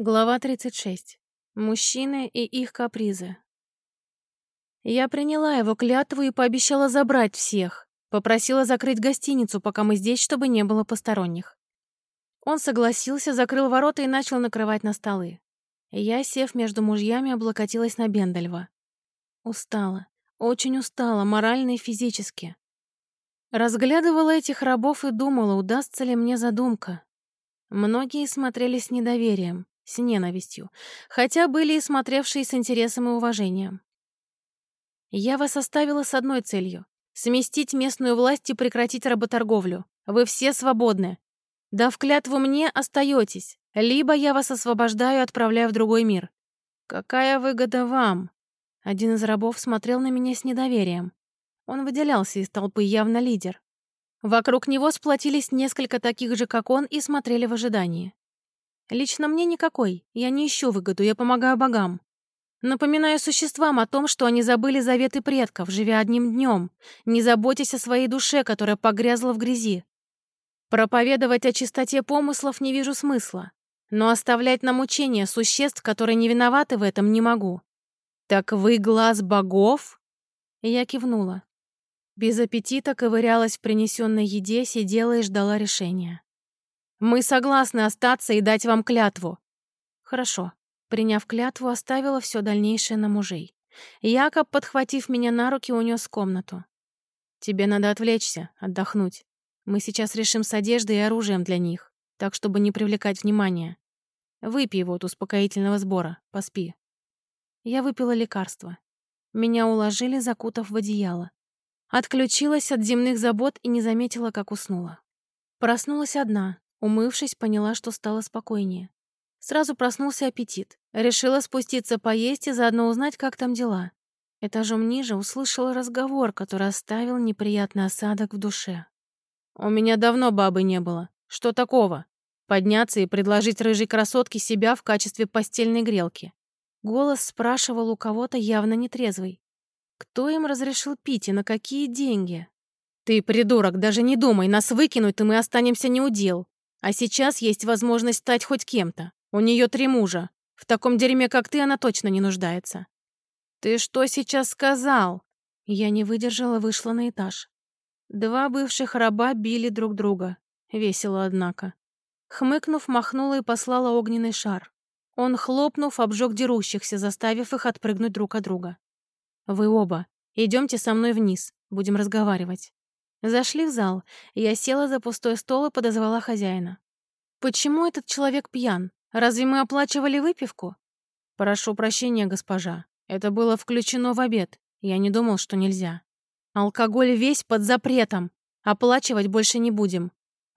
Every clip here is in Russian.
Глава 36. Мужчины и их капризы. Я приняла его клятву и пообещала забрать всех. Попросила закрыть гостиницу, пока мы здесь, чтобы не было посторонних. Он согласился, закрыл ворота и начал накрывать на столы. Я, сев между мужьями, облокотилась на Бендальва. Устала. Очень устала, морально и физически. Разглядывала этих рабов и думала, удастся ли мне задумка. Многие смотрели с недоверием с ненавистью, хотя были и смотревшие с интересом и уважением. Я вас оставила с одной целью — сместить местную власть и прекратить работорговлю. Вы все свободны. Дав клятву мне, остаетесь, либо я вас освобождаю и отправляю в другой мир. Какая выгода вам? Один из рабов смотрел на меня с недоверием. Он выделялся из толпы, явно лидер. Вокруг него сплотились несколько таких же, как он, и смотрели в ожидании. Лично мне никакой. Я не ищу выгоду, я помогаю богам. Напоминаю существам о том, что они забыли заветы предков, живя одним днем, не заботясь о своей душе, которая погрязла в грязи. Проповедовать о чистоте помыслов не вижу смысла, но оставлять на мучение существ, которые не виноваты в этом, не могу. «Так вы глаз богов?» Я кивнула. Без аппетита ковырялась в принесенной еде, сидела и ждала решения. Мы согласны остаться и дать вам клятву. Хорошо. Приняв клятву, оставила все дальнейшее на мужей. Якоб, подхватив меня на руки, унес комнату. Тебе надо отвлечься, отдохнуть. Мы сейчас решим с одеждой и оружием для них, так, чтобы не привлекать внимания. Выпей вот успокоительного сбора, поспи. Я выпила лекарство. Меня уложили, закутав в одеяло. Отключилась от земных забот и не заметила, как уснула. Проснулась одна, Умывшись, поняла, что стало спокойнее. Сразу проснулся аппетит. Решила спуститься поесть и заодно узнать, как там дела. Этажом ниже услышала разговор, который оставил неприятный осадок в душе. «У меня давно бабы не было. Что такого? Подняться и предложить рыжей красотке себя в качестве постельной грелки?» Голос спрашивал у кого-то явно нетрезвый. Кто им разрешил пить и на какие деньги? «Ты, придурок, даже не думай, нас выкинуть, и мы останемся неудел. А сейчас есть возможность стать хоть кем-то. У нее три мужа. В таком дерьме, как ты, она точно не нуждается. Ты что сейчас сказал? Я не выдержала, вышла на этаж. Два бывших раба били друг друга. Весело, однако. Хмыкнув, махнула и послала огненный шар. Он, хлопнув, обжег дерущихся, заставив их отпрыгнуть друг от друга. «Вы оба. Идемте со мной вниз. Будем разговаривать». Зашли в зал. Я села за пустой стол и подозвала хозяина. «Почему этот человек пьян? Разве мы оплачивали выпивку?» «Прошу прощения, госпожа. Это было включено в обед. Я не думал, что нельзя. Алкоголь весь под запретом. Оплачивать больше не будем.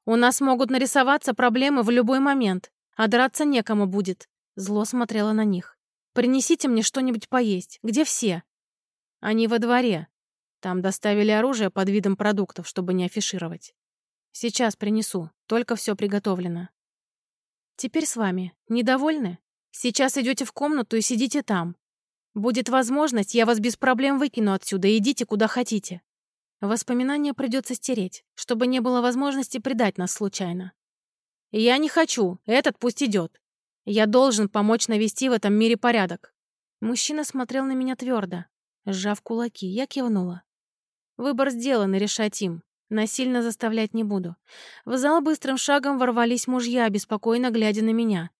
У нас могут нарисоваться проблемы в любой момент, а драться некому будет». Зло смотрела на них. «Принесите мне что-нибудь поесть. Где все?» «Они во дворе. Там доставили оружие под видом продуктов, чтобы не афишировать. Сейчас принесу, только все приготовлено. Теперь с вами. Недовольны? Сейчас идете в комнату и сидите там. Будет возможность, я вас без проблем выкину отсюда, идите куда хотите. Воспоминания придется стереть, чтобы не было возможности предать нас случайно. Я не хочу, этот пусть идет. Я должен помочь навести в этом мире порядок. Мужчина смотрел на меня твердо, сжав кулаки, я кивнула. Выбор сделан, и решать им. Насильно заставлять не буду. В зал быстрым шагом ворвались мужья, беспокойно глядя на меня.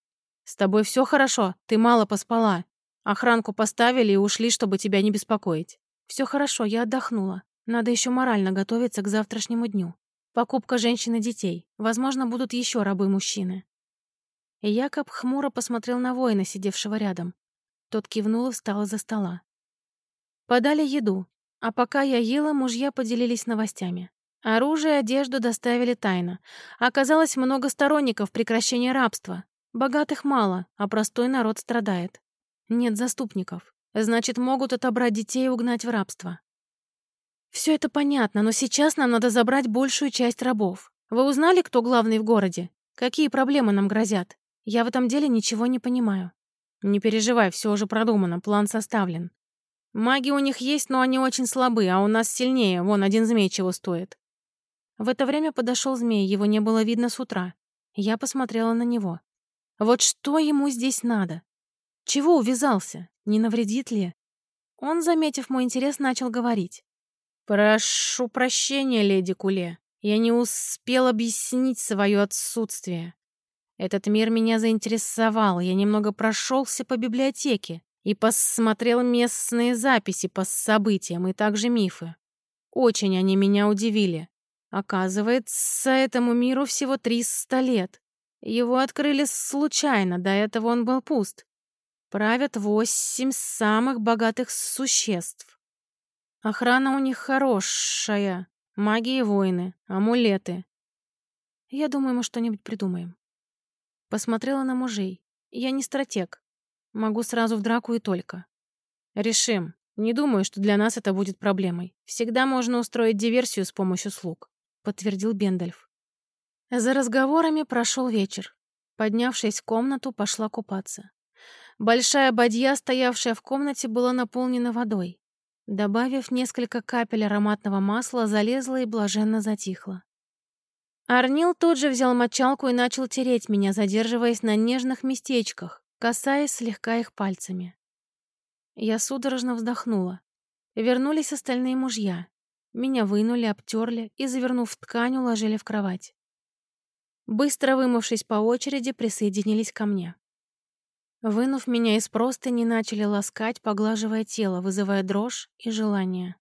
«С тобой все хорошо? Ты мало поспала. Охранку поставили и ушли, чтобы тебя не беспокоить». «Все хорошо, я отдохнула. Надо еще морально готовиться к завтрашнему дню. Покупка женщин и детей. Возможно, будут еще рабы-мужчины». Якоб хмуро посмотрел на воина, сидевшего рядом. Тот кивнул и встал из-за стола. Подали еду, а пока я ела, мужья поделились новостями. Оружие и одежду доставили тайно. Оказалось много сторонников прекращения рабства. Богатых мало, а простой народ страдает. Нет заступников. Значит, могут отобрать детей и угнать в рабство. Все это понятно, но сейчас нам надо забрать большую часть рабов. Вы узнали, кто главный в городе? Какие проблемы нам грозят? Я в этом деле ничего не понимаю. Не переживай, все уже продумано, план составлен. Маги у них есть, но они очень слабы, а у нас сильнее, вон один змей чего стоит. В это время подошел змей, его не было видно с утра. Я посмотрела на него. Вот что ему здесь надо? Чего увязался? Не навредит ли? Он, заметив мой интерес, начал говорить. «Прошу прощения, леди Куле. Я не успел объяснить свое отсутствие. Этот мир меня заинтересовал. Я немного прошелся по библиотеке и посмотрел местные записи по событиям и также мифы. Очень они меня удивили. Оказывается, этому миру всего 300 лет. Его открыли случайно, до этого он был пуст. Правят восемь самых богатых существ. Охрана у них хорошая. Маги и воины, амулеты. Я думаю, мы что-нибудь придумаем. Посмотрела на мужей. Я не стратег. Могу сразу в драку и только. Решим. Не думаю, что для нас это будет проблемой. Всегда можно устроить диверсию с помощью слуг, подтвердил Бендальф. За разговорами прошел вечер. Поднявшись в комнату, пошла купаться. Большая бадья, стоявшая в комнате, была наполнена водой. Добавив несколько капель ароматного масла, залезла и блаженно затихла. Арнил тут же взял мочалку и начал тереть меня, задерживаясь на нежных местечках, касаясь слегка их пальцами. Я судорожно вздохнула. Вернулись остальные мужья. Меня вынули, обтерли и, завернув в ткань, уложили в кровать. Быстро вымывшись по очереди, присоединились ко мне. Вынув меня из простыни, начали ласкать, поглаживая тело, вызывая дрожь и желание.